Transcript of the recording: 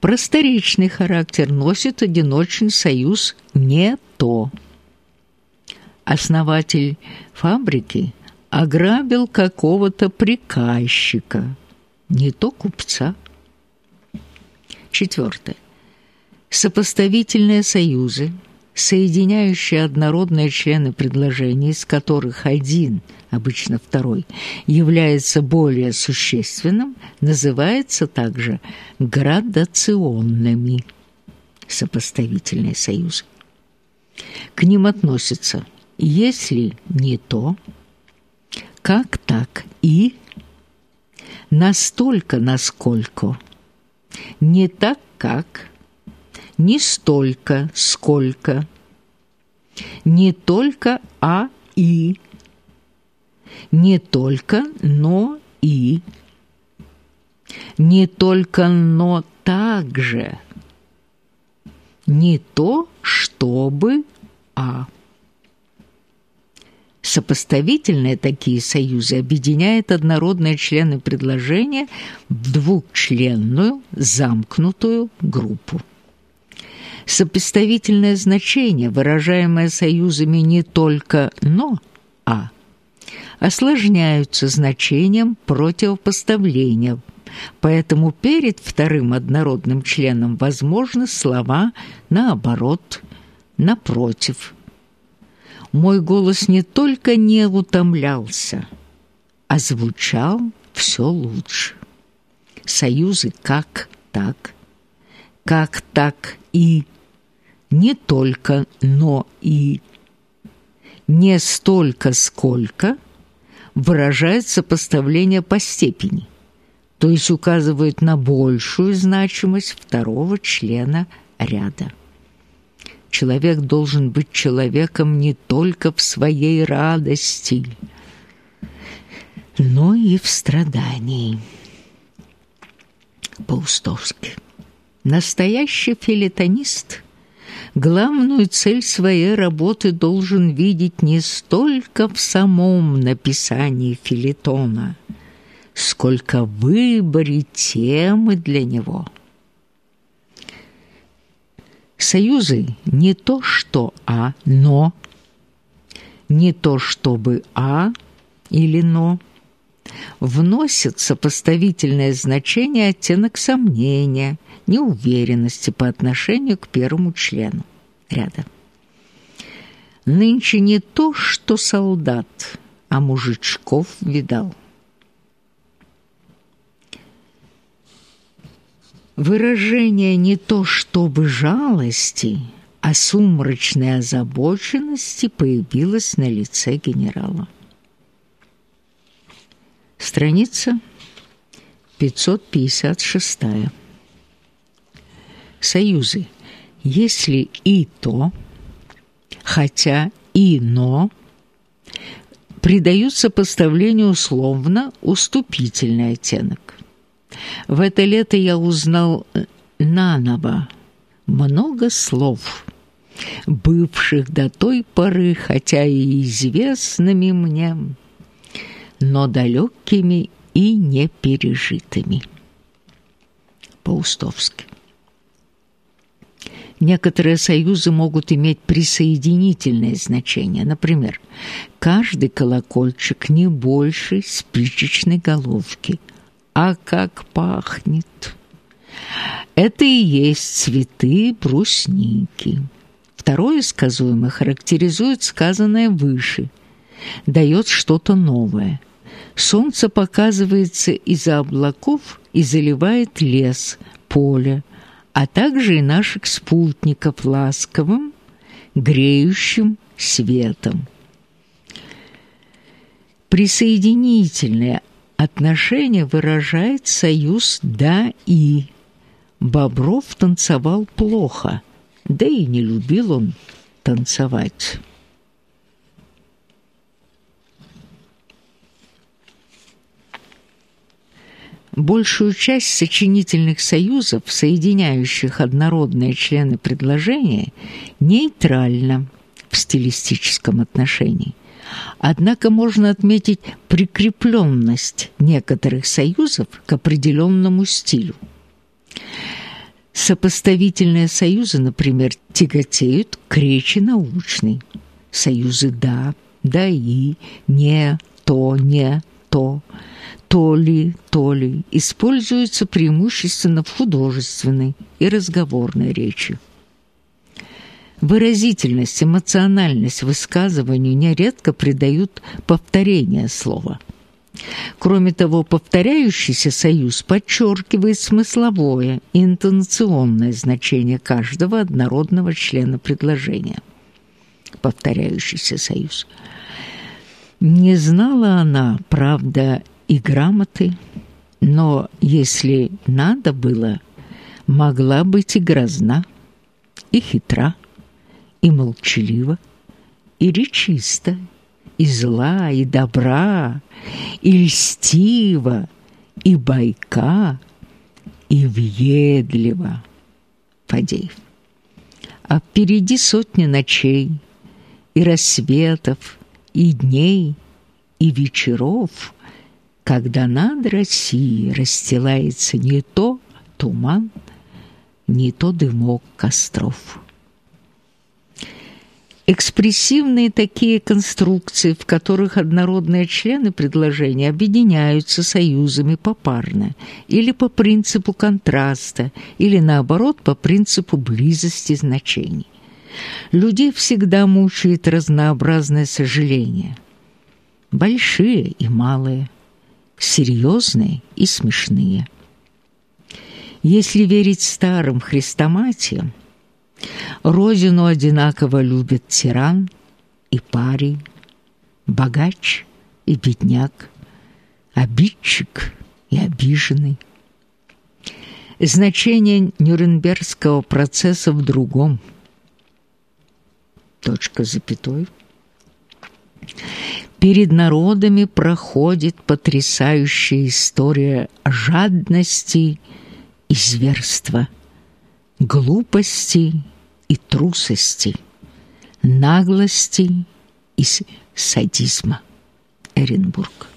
Просторечный характер носит одиночный союз «не то». Основатель фабрики ограбил какого-то приказчика, не то купца. Четвертое. Сопоставительные союзы, соединяющие однородные члены предложений, из которых один, обычно второй, является более существенным, называется также градационными сопоставительные союзы. К ним относятся «если не то», «как так» и «настолько, насколько», «не так, как», «не столько, сколько», «не только, а и», «не только, но и», «не только, но также», «не то, чтобы, а». Сопоставительные такие союзы объединяют однородные члены предложения в двухчленную замкнутую группу. Сопоставительное значение, выражаемое союзами не только «но», «а», осложняются значением противопоставления, поэтому перед вторым однородным членом возможны слова «наоборот», «напротив», мой голос не только не утомлялся, а звучал все лучше. Союзы как так, как так и, не только, но и, не столько, сколько, выражает сопоставление по степени, то есть указывает на большую значимость второго члена ряда. Человек должен быть человеком не только в своей радости, но и в страдании. Паустовский. Настоящий филитонист главную цель своей работы должен видеть не столько в самом написании филитона, сколько в выборе темы для него – Союзы не то что «а», но, не то чтобы «а» или «но», вносят сопоставительное значение оттенок сомнения, неуверенности по отношению к первому члену ряда. Нынче не то, что солдат, а мужичков видал. Выражение не то чтобы жалости, а сумрачной озабоченности появилось на лице генерала. Страница 556. Союзы. Если и то, хотя и но, придаются поставлению условно уступительный оттенок. В это лето я узнал э, наново много слов, бывших до той поры, хотя и известными мне, но далекими и непережитыми. Паустовский. Некоторые союзы могут иметь присоединительное значение. Например, каждый колокольчик не больше спичечной головки – а как пахнет! Это и есть цветы брусники. Второе сказуемое характеризует сказанное выше, дает что-то новое. Солнце показывается из-за облаков и заливает лес, поле, а также и наших спутников ласковым, греющим светом. Присоединительное Отношение выражает союз «да» и. Бобров танцевал плохо, да и не любил он танцевать. Большую часть сочинительных союзов, соединяющих однородные члены предложения, нейтрально в стилистическом отношении – Однако можно отметить прикрепленность некоторых союзов к определенному стилю. Сопоставительные союзы, например, тяготеют к речи научной. Союзы «да», «да» и «не», «то», «не», «то», «то ли», «то ли» используются преимущественно в художественной и разговорной речи. Выразительность, эмоциональность высказыванию нередко придают повторение слова – Кроме того, повторяющийся союз подчеркивает смысловое и интонационное значение каждого однородного члена предложения. Повторяющийся союз. Не знала она, правда, и грамоты, но если надо было, могла быть и грозна, и хитра, и молчалива, и речиста, и зла, и добра, и льстива, и байка, и въедлива. Фадеев. А впереди сотни ночей, и рассветов, и дней, и вечеров, когда над Россией расстилается не то туман, не то дымок костров. Экспрессивные такие конструкции, в которых однородные члены предложения объединяются союзами попарно или по принципу контраста, или наоборот по принципу близости значений. Людей всегда мучает разнообразное сожаление. Большие и малые, серьезные и смешные. Если верить старым хрестоматиям, Родину одинаково любят тиран и парень, богач и бедняк, обидчик и обиженный. Значение Нюрнбергского процесса в другом. Точка запятой. Перед народами проходит потрясающая история жадности и зверства – глупости и трусости, наглости и садизма. Эренбург.